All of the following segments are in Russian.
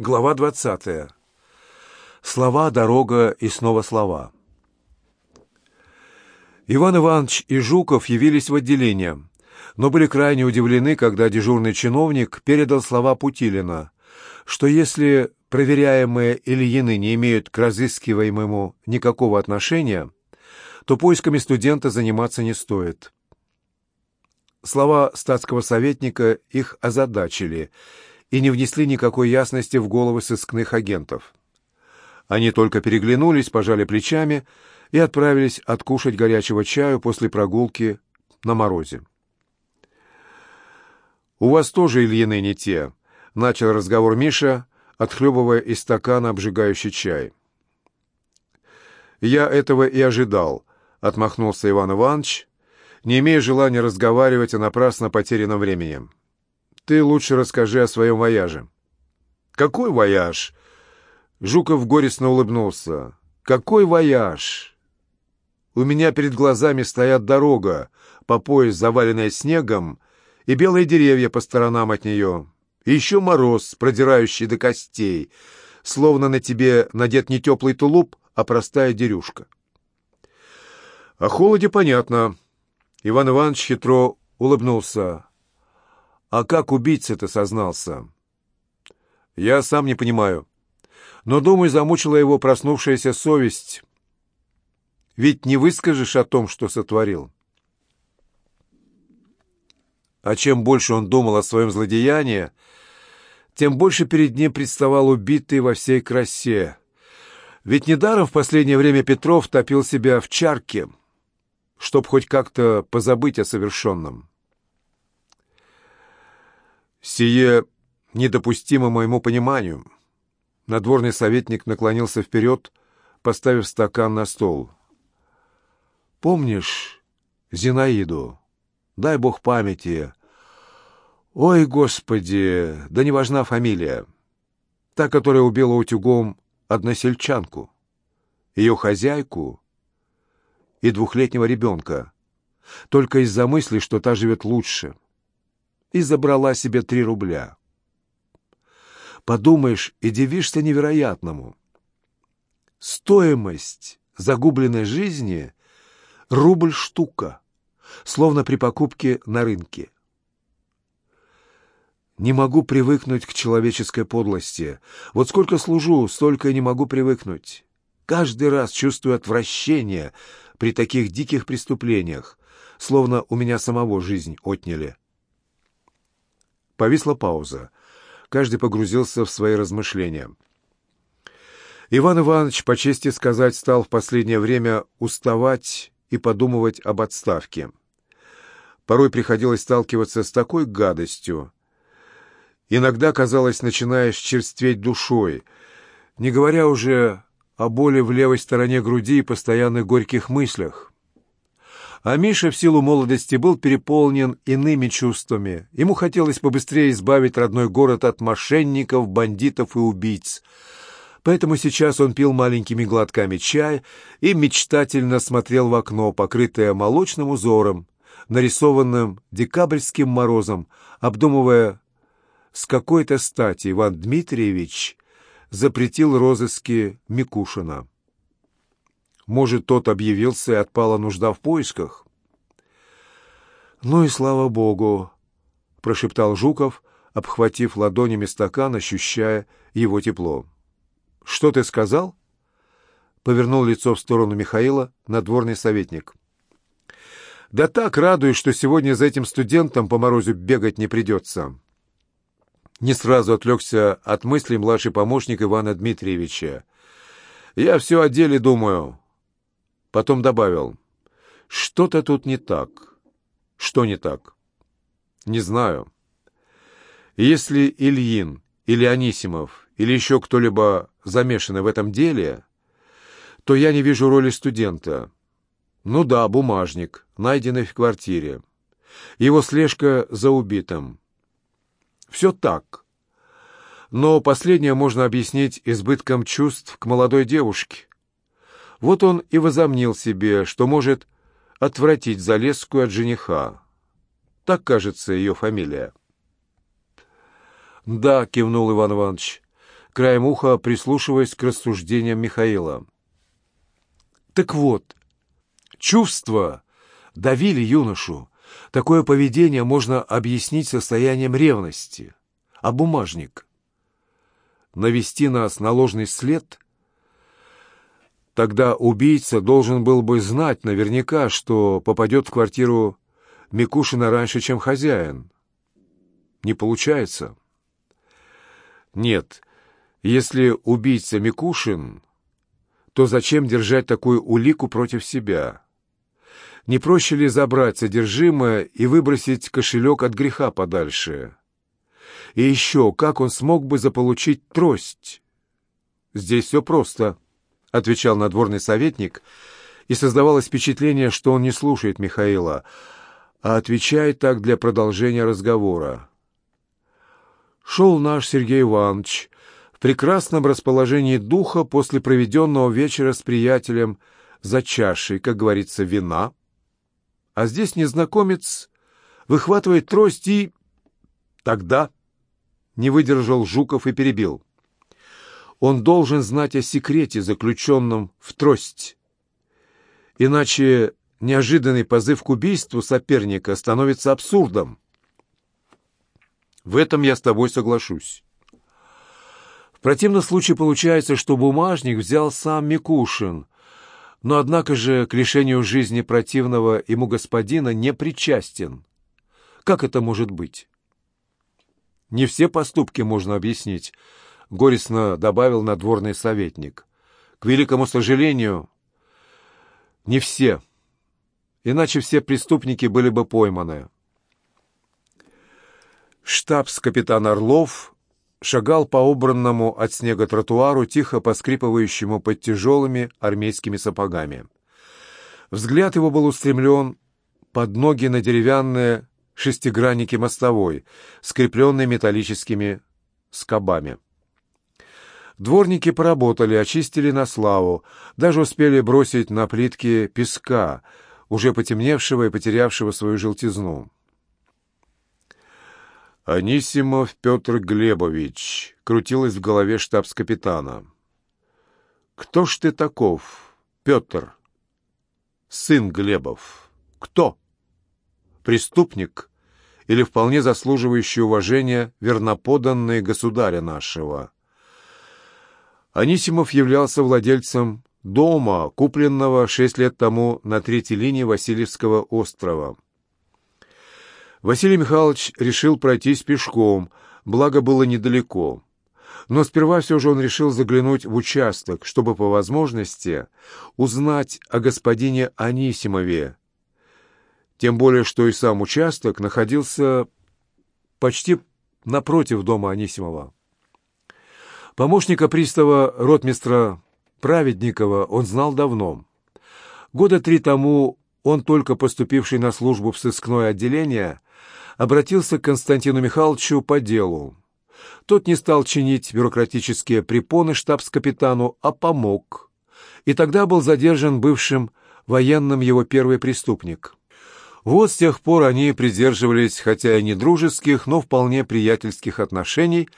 Глава двадцатая. Слова, дорога и снова слова. Иван Иванович и Жуков явились в отделение, но были крайне удивлены, когда дежурный чиновник передал слова Путилина, что если проверяемые Ильины не имеют к разыскиваемому никакого отношения, то поисками студента заниматься не стоит. Слова статского советника их озадачили и не внесли никакой ясности в головы сыскных агентов. Они только переглянулись, пожали плечами и отправились откушать горячего чаю после прогулки на морозе. «У вас тоже Ильины не те», — начал разговор Миша, отхлебывая из стакана обжигающий чай. «Я этого и ожидал», — отмахнулся Иван Иванович, не имея желания разговаривать о напрасно потерянном времени. «Ты лучше расскажи о своем вояже». «Какой вояж?» Жуков горестно улыбнулся. «Какой вояж?» «У меня перед глазами стоят дорога, по пояс заваленная снегом, и белые деревья по сторонам от нее, и еще мороз, продирающий до костей, словно на тебе надет не теплый тулуп, а простая дерюшка». «О холоде понятно», Иван Иванович хитро улыбнулся. «А как убийца-то сознался?» «Я сам не понимаю. Но, думаю, замучила его проснувшаяся совесть. Ведь не выскажешь о том, что сотворил». А чем больше он думал о своем злодеянии, тем больше перед ним представал убитый во всей красе. Ведь недаром в последнее время Петров топил себя в чарке — чтоб хоть как-то позабыть о совершенном. Сие недопустимо моему пониманию. Надворный советник наклонился вперед, поставив стакан на стол. «Помнишь Зинаиду? Дай бог памяти. Ой, Господи, да не важна фамилия. Та, которая убила утюгом односельчанку. Ее хозяйку и двухлетнего ребенка, только из-за мысли, что та живет лучше, и забрала себе три рубля. Подумаешь и дивишься невероятному. Стоимость загубленной жизни — рубль штука, словно при покупке на рынке. Не могу привыкнуть к человеческой подлости. Вот сколько служу, столько и не могу привыкнуть. Каждый раз чувствую отвращение при таких диких преступлениях, словно у меня самого жизнь отняли. Повисла пауза. Каждый погрузился в свои размышления. Иван Иванович, по чести сказать, стал в последнее время уставать и подумывать об отставке. Порой приходилось сталкиваться с такой гадостью. Иногда, казалось, начинаешь черстветь душой, не говоря уже о боли в левой стороне груди и постоянных горьких мыслях. А Миша в силу молодости был переполнен иными чувствами. Ему хотелось побыстрее избавить родной город от мошенников, бандитов и убийц. Поэтому сейчас он пил маленькими глотками чай и мечтательно смотрел в окно, покрытое молочным узором, нарисованным декабрьским морозом, обдумывая, с какой-то стати Иван Дмитриевич запретил розыски Микушина. Может, тот объявился и отпала нужда в поисках? «Ну и слава богу!» — прошептал Жуков, обхватив ладонями стакан, ощущая его тепло. «Что ты сказал?» — повернул лицо в сторону Михаила надворный советник. «Да так радуюсь, что сегодня за этим студентом по морозу бегать не придется». Не сразу отвлекся от мыслей младший помощник Ивана Дмитриевича. «Я все о деле думаю». Потом добавил. «Что-то тут не так». «Что не так?» «Не знаю». «Если Ильин или Анисимов или еще кто-либо замешаны в этом деле, то я не вижу роли студента. Ну да, бумажник, найденный в квартире. Его слежка за убитым. Все так. Но последнее можно объяснить избытком чувств к молодой девушке. Вот он и возомнил себе, что может отвратить Залесскую от жениха. Так, кажется, ее фамилия. «Да», — кивнул Иван Иванович, — краем уха прислушиваясь к рассуждениям Михаила. Так вот, чувства давили юношу. Такое поведение можно объяснить состоянием ревности. А бумажник? Навести нас на ложный след? Тогда убийца должен был бы знать наверняка, что попадет в квартиру Микушина раньше, чем хозяин. Не получается. Нет, если убийца Микушин, то зачем держать такую улику против себя? Не проще ли забрать содержимое и выбросить кошелек от греха подальше? И еще, как он смог бы заполучить трость? Здесь все просто, — отвечал надворный советник, и создавалось впечатление, что он не слушает Михаила, а отвечает так для продолжения разговора. Шел наш Сергей Иванович в прекрасном расположении духа после проведенного вечера с приятелем за чашей, как говорится, вина, а здесь незнакомец выхватывает трость и... Тогда не выдержал Жуков и перебил. Он должен знать о секрете, заключенном в трость. Иначе неожиданный позыв к убийству соперника становится абсурдом. В этом я с тобой соглашусь. В противном случае получается, что бумажник взял сам Микушин — но однако же к лишению жизни противного ему господина не причастен. Как это может быть? Не все поступки можно объяснить, — горестно добавил надворный советник. К великому сожалению, не все, иначе все преступники были бы пойманы. Штабс-капитан Орлов шагал по убранному от снега тротуару, тихо поскрипывающему под тяжелыми армейскими сапогами. Взгляд его был устремлен под ноги на деревянные шестигранники мостовой, скрепленные металлическими скобами. Дворники поработали, очистили на славу, даже успели бросить на плитки песка, уже потемневшего и потерявшего свою желтизну. «Анисимов Петр Глебович», — крутилось в голове штабс-капитана. «Кто ж ты таков, Петр? Сын Глебов. Кто? Преступник или вполне заслуживающий уважения верноподанный государя нашего?» Анисимов являлся владельцем дома, купленного шесть лет тому на третьей линии Васильевского острова. Василий Михайлович решил пройтись пешком, благо было недалеко. Но сперва все же он решил заглянуть в участок, чтобы по возможности узнать о господине Анисимове. Тем более, что и сам участок находился почти напротив дома Анисимова. Помощника пристава ротмистра Праведникова он знал давно. Года три тому он, только поступивший на службу в сыскное отделение, обратился к Константину Михайловичу по делу. Тот не стал чинить бюрократические препоны штабс-капитану, а помог. И тогда был задержан бывшим военным его первый преступник. Вот с тех пор они придерживались, хотя и не дружеских, но вполне приятельских отношений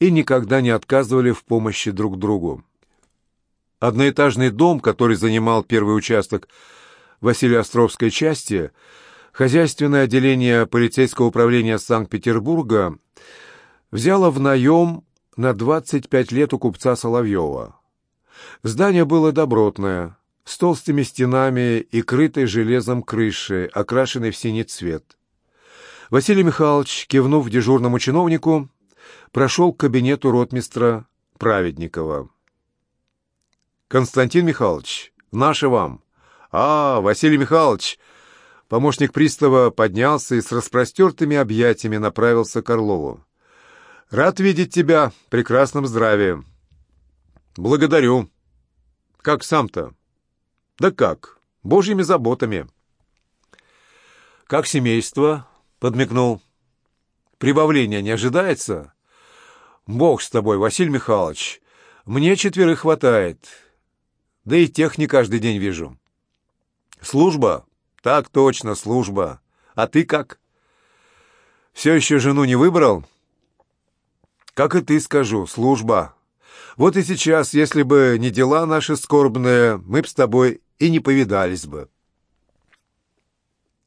и никогда не отказывали в помощи друг другу. Одноэтажный дом, который занимал первый участок Василиостровской части, хозяйственное отделение полицейского управления Санкт-Петербурга взяло в наем на 25 лет у купца Соловьева. Здание было добротное, с толстыми стенами и крытой железом крышей, окрашенной в синий цвет. Василий Михайлович, кивнув дежурному чиновнику, прошел к кабинету ротмистра Праведникова. «Константин Михайлович, наше вам!» «А, Василий Михайлович!» Помощник пристава поднялся и с распростертыми объятиями направился к Орлову. «Рад видеть тебя в прекрасном здравии». «Благодарю». «Как сам-то?» «Да как, божьими заботами». «Как семейство?» — подмигнул. «Прибавления не ожидается?» «Бог с тобой, Василий Михайлович. Мне четверых хватает. Да и тех не каждый день вижу». «Служба «Так точно, служба. А ты как? Все еще жену не выбрал?» «Как и ты скажу, служба. Вот и сейчас, если бы не дела наши скорбные, мы б с тобой и не повидались бы.